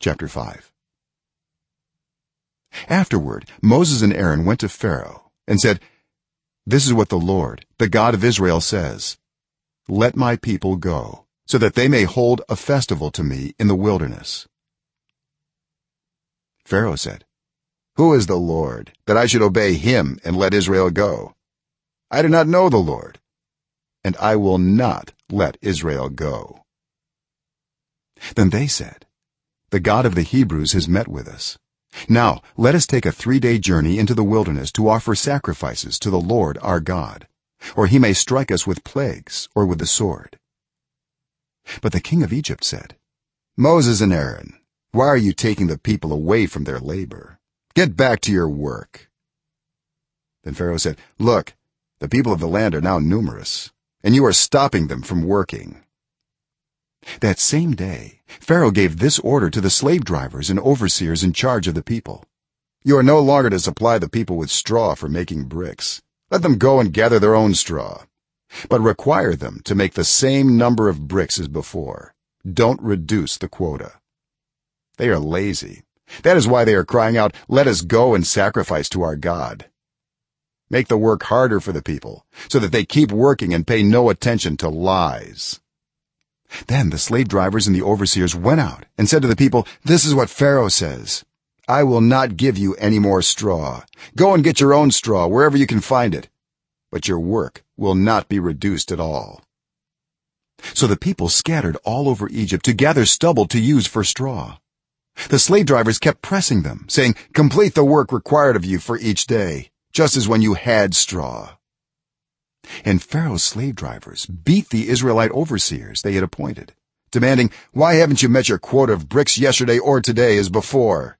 chapter 5 afterward moses and aaron went to pharaoh and said this is what the lord the god of israel says. Let my people go so that they may hold a festival to me in the wilderness. Pharaoh said who is the lord that i should obey him and let israel go? I do not know the lord and i will not let israel go. Then they said the god of the hebrews has met with us. Now let us take a 3-day journey into the wilderness to offer sacrifices to the lord our god or he may strike us with plagues or with the sword. But the king of egypt said moses and aaron why are you taking the people away from their labor? Get back to your work. Then pharaoh said look the people of the land are now numerous and you are stopping them from working that same day pharaoh gave this order to the slave drivers and overseers in charge of the people. You are no longer to supply the people with straw for making bricks. Let them go and gather their own straw. But require them to make the same number of bricks as before. Don't reduce the quota. They are lazy. That is why they are crying out let us go and sacrifice to our god. Make the work harder for the people so that they keep working and pay no attention to lies then the slave drivers and the overseers went out and said to the people this is what pharaoh says. I will not give you any more straw. Go and get your own straw wherever you can find it. But your work will not be reduced at all. So the people scattered all over egypt to gather stubble to use for straw. The slave drivers kept pressing them saying complete the work required of you for each day just as when you had straw and pharaoh's slave drivers beat the israelite overseers they had appointed demanding why haven't you met your quota of bricks yesterday or today as before?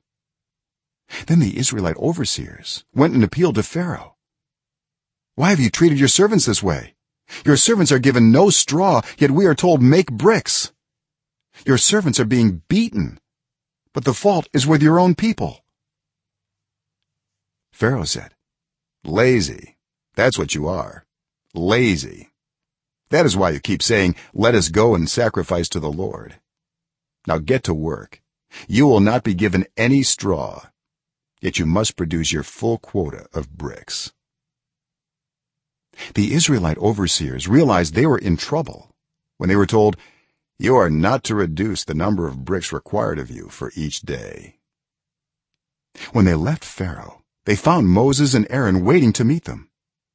Then the israelite overseers went and appealed to pharaoh. Why have you treated your servants this way? Your servants are given no straw yet we are told make bricks your servants are being beaten but the fault is with your own people. Pharaoh said lazy. That's what you are lazy. That is why you keep saying let us go and sacrifice to the lord. Now get to work. You will not be given any straw yet you must produce your full quota of bricks. The israelite overseers realized they were in trouble when they were told you are not to reduce the number of bricks required of you for each day. When they left pharaoh they found moses and aaron waiting to meet them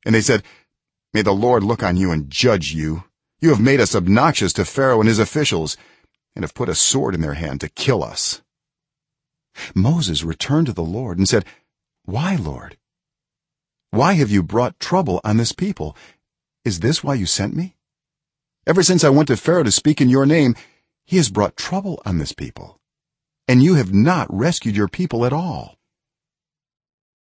and they said may the lord look on you and judge you. You have made us obnoxious to pharaoh and his officials and have put a sword in their hand to kill us. Moses returned to the lord and said why lord? Why have you brought trouble on this people? Is this why you sent me? Ever since i went to pharaoh to speak in your name he has brought trouble on this people and you have not rescued your people at all